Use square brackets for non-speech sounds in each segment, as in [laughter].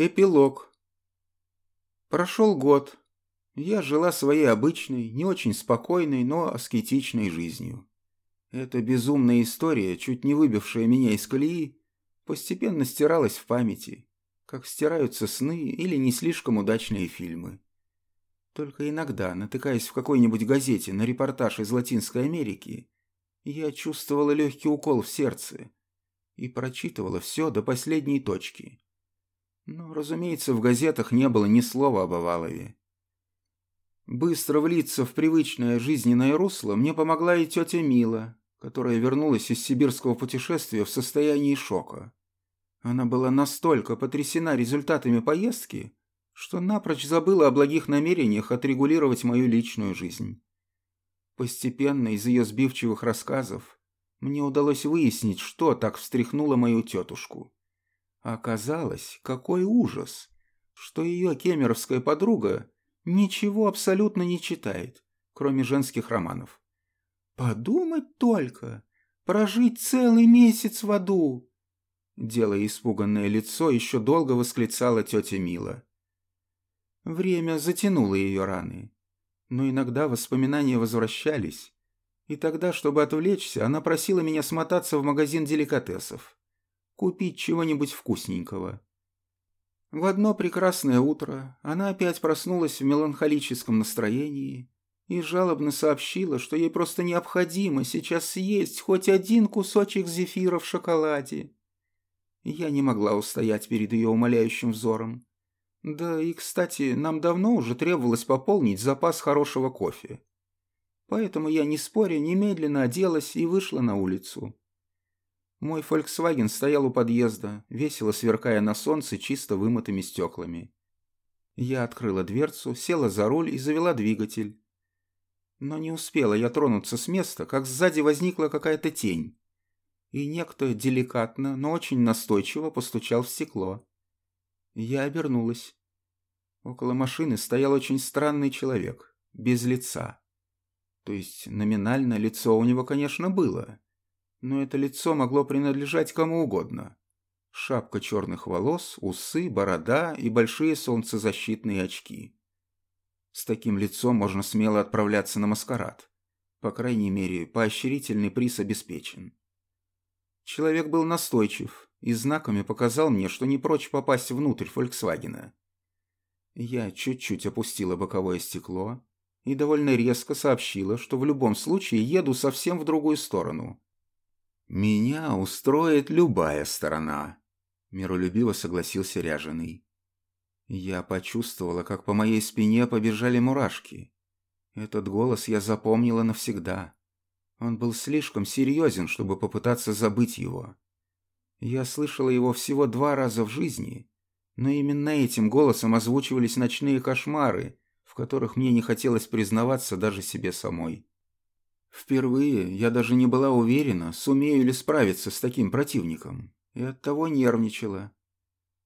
Эпилог. Прошел год. Я жила своей обычной, не очень спокойной, но аскетичной жизнью. Эта безумная история, чуть не выбившая меня из колеи, постепенно стиралась в памяти, как стираются сны или не слишком удачные фильмы. Только иногда, натыкаясь в какой-нибудь газете на репортаж из Латинской Америки, я чувствовала легкий укол в сердце и прочитывала все до последней точки. Но, разумеется, в газетах не было ни слова об Овалове. Быстро влиться в привычное жизненное русло мне помогла и тетя Мила, которая вернулась из сибирского путешествия в состоянии шока. Она была настолько потрясена результатами поездки, что напрочь забыла о благих намерениях отрегулировать мою личную жизнь. Постепенно из ее сбивчивых рассказов мне удалось выяснить, что так встряхнуло мою тетушку. Оказалось, какой ужас, что ее кемеровская подруга ничего абсолютно не читает, кроме женских романов. Подумать только, прожить целый месяц в аду. Делая испуганное лицо, еще долго восклицала тетя Мила. Время затянуло ее раны, но иногда воспоминания возвращались, и тогда, чтобы отвлечься, она просила меня смотаться в магазин деликатесов купить чего-нибудь вкусненького. В одно прекрасное утро она опять проснулась в меланхолическом настроении и жалобно сообщила, что ей просто необходимо сейчас съесть хоть один кусочек зефира в шоколаде. Я не могла устоять перед ее умоляющим взором. Да и, кстати, нам давно уже требовалось пополнить запас хорошего кофе. Поэтому я, не споря, немедленно оделась и вышла на улицу. Мой «Фольксваген» стоял у подъезда, весело сверкая на солнце чисто вымытыми стеклами. Я открыла дверцу, села за руль и завела двигатель. Но не успела я тронуться с места, как сзади возникла какая-то тень. И некто деликатно, но очень настойчиво постучал в стекло. Я обернулась. Около машины стоял очень странный человек, без лица. То есть номинально лицо у него, конечно, было, но это лицо могло принадлежать кому угодно. Шапка черных волос, усы, борода и большие солнцезащитные очки. С таким лицом можно смело отправляться на маскарад. По крайней мере, поощрительный приз обеспечен. Человек был настойчив и знаками показал мне, что не прочь попасть внутрь «Фольксвагена». Я чуть-чуть опустила боковое стекло и довольно резко сообщила, что в любом случае еду совсем в другую сторону, «Меня устроит любая сторона», — миролюбиво согласился ряженый. Я почувствовала, как по моей спине побежали мурашки. Этот голос я запомнила навсегда. Он был слишком серьезен, чтобы попытаться забыть его. Я слышала его всего два раза в жизни, но именно этим голосом озвучивались ночные кошмары, в которых мне не хотелось признаваться даже себе самой. Впервые я даже не была уверена, сумею ли справиться с таким противником, и оттого нервничала.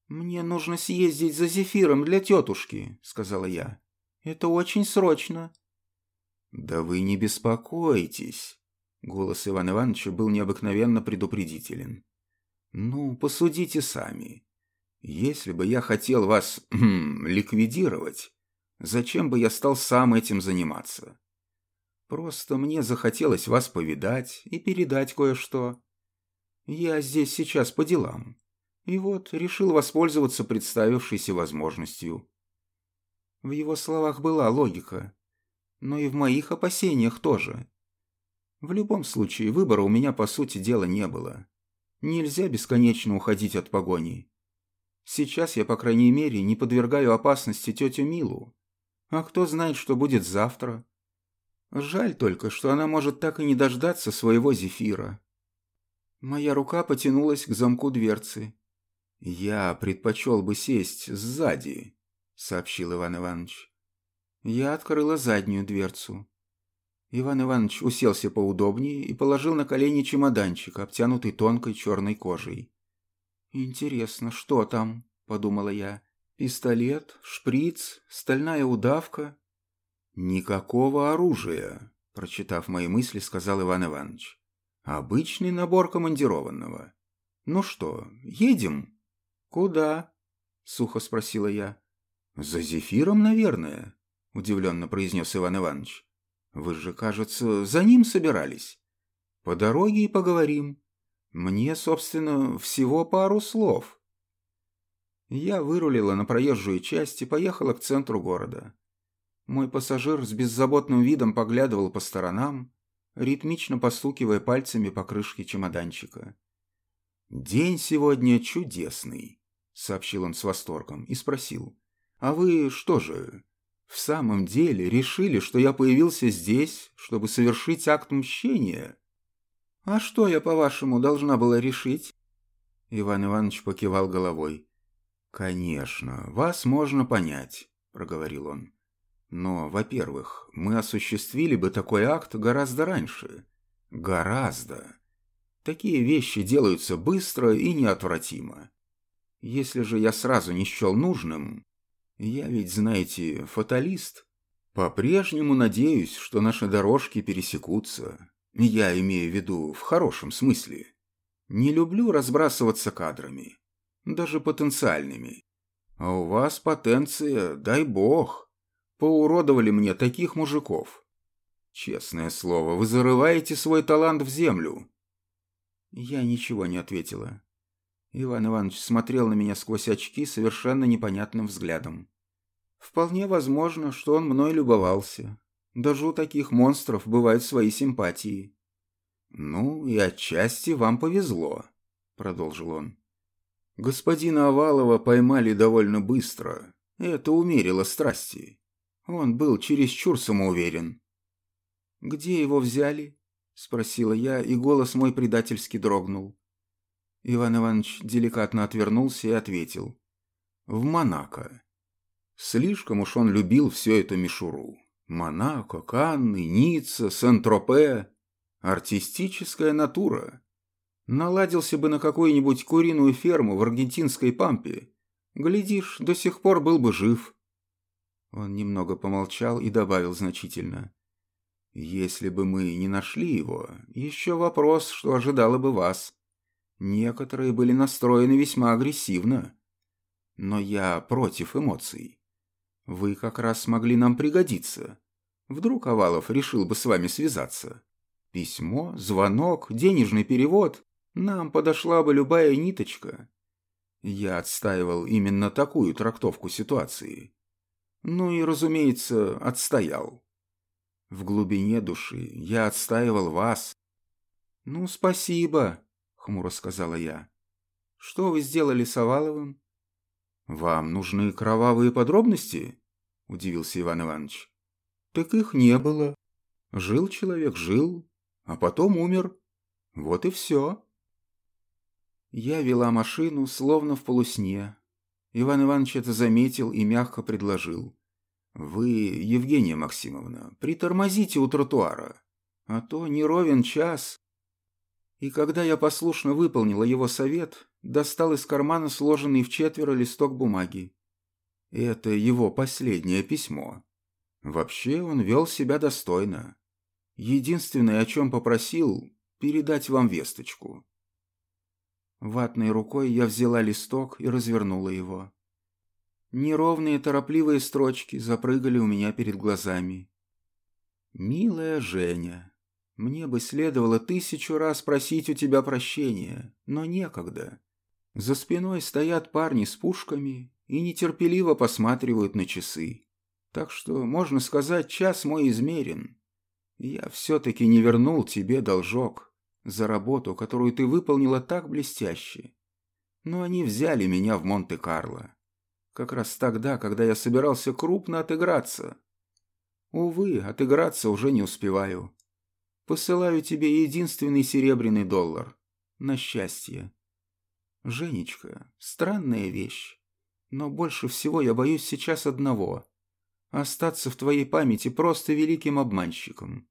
«Мне нужно съездить за зефиром для тетушки», — сказала я. «Это очень срочно». «Да вы не беспокойтесь», — голос Ивана Ивановича был необыкновенно предупредителен. «Ну, посудите сами. Если бы я хотел вас [clears throat] ликвидировать, зачем бы я стал сам этим заниматься? Просто мне захотелось вас повидать и передать кое-что. Я здесь сейчас по делам. И вот решил воспользоваться представившейся возможностью. В его словах была логика, но и в моих опасениях тоже. В любом случае, выбора у меня, по сути дела, не было. Нельзя бесконечно уходить от погони. Сейчас я, по крайней мере, не подвергаю опасности тетю Милу. А кто знает, что будет завтра? Жаль только, что она может так и не дождаться своего зефира. Моя рука потянулась к замку дверцы. «Я предпочел бы сесть сзади», — сообщил Иван Иванович. Я открыла заднюю дверцу. Иван Иванович уселся поудобнее и положил на колени чемоданчик, обтянутый тонкой черной кожей. «Интересно, что там?» — подумала я. «Пистолет, шприц, стальная удавка «Никакого оружия», — прочитав мои мысли, сказал Иван Иванович. «Обычный набор командированного. Ну что, едем?» «Куда?» — сухо спросила я. «За зефиром, наверное», — удивленно произнес Иван Иванович. «Вы же, кажется, за ним собирались. По дороге и поговорим. Мне, собственно, всего пару слов». Я вырулила на проезжую часть и поехала к центру города. Мой пассажир с беззаботным видом поглядывал по сторонам, ритмично постукивая пальцами по крышке чемоданчика. «День сегодня чудесный», — сообщил он с восторгом и спросил. «А вы что же, в самом деле решили, что я появился здесь, чтобы совершить акт мщения?» «А что я, по-вашему, должна была решить?» Иван Иванович покивал головой. «Конечно, вас можно понять», — проговорил он. «Но, во-первых, мы осуществили бы такой акт гораздо раньше. Гораздо. Такие вещи делаются быстро и неотвратимо. Если же я сразу не счел нужным... Я ведь, знаете, фаталист. По-прежнему надеюсь, что наши дорожки пересекутся. Я имею в виду в хорошем смысле. Не люблю разбрасываться кадрами, даже потенциальными. А у вас потенция, дай бог. Поуродовали мне таких мужиков. Честное слово, вы зарываете свой талант в землю. Я ничего не ответила. Иван Иванович смотрел на меня сквозь очки совершенно непонятным взглядом. Вполне возможно, что он мной любовался. Даже у таких монстров бывают свои симпатии. «Ну, и отчасти вам повезло», — продолжил он. «Господина Овалова поймали довольно быстро. Это умерило страсти. Он был чересчур самоуверен». «Где его взяли?» — спросила я, и голос мой предательски дрогнул. Иван Иванович деликатно отвернулся и ответил. «В Монако. Слишком уж он любил всю эту мишуру. Монако, Канны, Ницца, Сент-Тропе. Артистическая натура. Наладился бы на какую-нибудь куриную ферму в аргентинской пампе. Глядишь, до сих пор был бы жив». Он немного помолчал и добавил значительно. «Если бы мы не нашли его, еще вопрос, что ожидало бы вас». Некоторые были настроены весьма агрессивно. Но я против эмоций. Вы как раз смогли нам пригодиться. Вдруг Овалов решил бы с вами связаться. Письмо, звонок, денежный перевод. Нам подошла бы любая ниточка. Я отстаивал именно такую трактовку ситуации. Ну и, разумеется, отстоял. В глубине души я отстаивал вас. Ну, спасибо, хмуро сказала я. «Что вы сделали с Оваловым?» «Вам нужны кровавые подробности?» – удивился Иван Иванович. «Так их не было. Жил человек, жил, а потом умер. Вот и все». Я вела машину, словно в полусне. Иван Иванович это заметил и мягко предложил. «Вы, Евгения Максимовна, притормозите у тротуара, а то не ровен час, и когда я послушно выполнила его совет, достал из кармана сложенный в четверо листок бумаги. Это его последнее письмо. Вообще он вел себя достойно. Единственное, о чем попросил, передать вам весточку. Ватной рукой я взяла листок и развернула его. Неровные торопливые строчки запрыгали у меня перед глазами. «Милая Женя, мне бы следовало тысячу раз просить у тебя прощения, но некогда. За спиной стоят парни с пушками и нетерпеливо посматривают на часы. Так что, можно сказать, час мой измерен. Я все-таки не вернул тебе должок за работу, которую ты выполнила так блестяще. Но они взяли меня в Монте-Карло. Как раз тогда, когда я собирался крупно отыграться. Увы, отыграться уже не успеваю. Посылаю тебе единственный серебряный доллар. На счастье. Женечка, странная вещь. Но больше всего я боюсь сейчас одного. Остаться в твоей памяти просто великим обманщиком.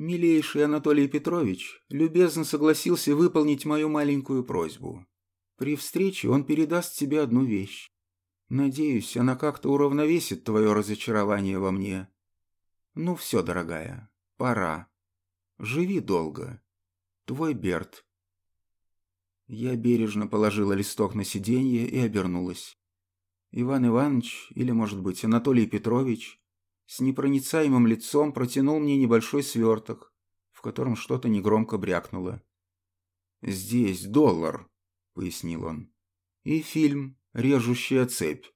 Милейший Анатолий Петрович любезно согласился выполнить мою маленькую просьбу. При встрече он передаст тебе одну вещь. Надеюсь, она как-то уравновесит твое разочарование во мне. Ну все, дорогая, Пора. Живи долго. Твой Берт. Я бережно положила листок на сиденье и обернулась. Иван Иванович, или, может быть, Анатолий Петрович, с непроницаемым лицом протянул мне небольшой сверток, в котором что-то негромко брякнуло. «Здесь доллар», — пояснил он, — «и фильм «Режущая цепь».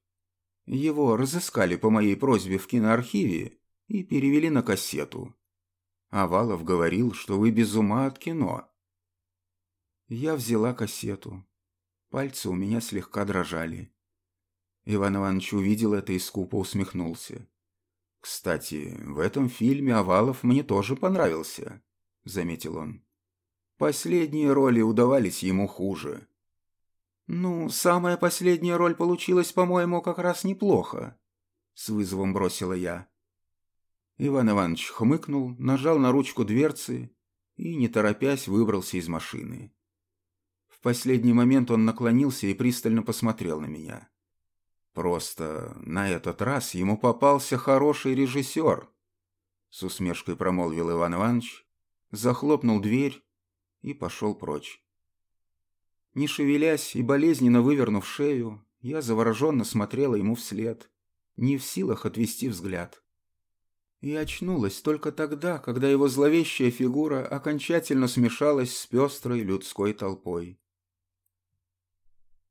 Его разыскали по моей просьбе в киноархиве и перевели на кассету. Авалов говорил, что вы без ума от кино. Я взяла кассету. Пальцы у меня слегка дрожали. Иван Иванович увидел это и скупо усмехнулся. «Кстати, в этом фильме Авалов мне тоже понравился», — заметил он. «Последние роли удавались ему хуже». «Ну, самая последняя роль получилась, по-моему, как раз неплохо», — с вызовом бросила я. Иван Иванович хмыкнул, нажал на ручку дверцы и, не торопясь, выбрался из машины. В последний момент он наклонился и пристально посмотрел на меня. «Просто на этот раз ему попался хороший режиссер», — с усмешкой промолвил Иван Иванович, захлопнул дверь и пошел прочь. Не шевелясь и болезненно вывернув шею, я завороженно смотрела ему вслед, не в силах отвести взгляд и очнулась только тогда, когда его зловещая фигура окончательно смешалась с пестрой людской толпой.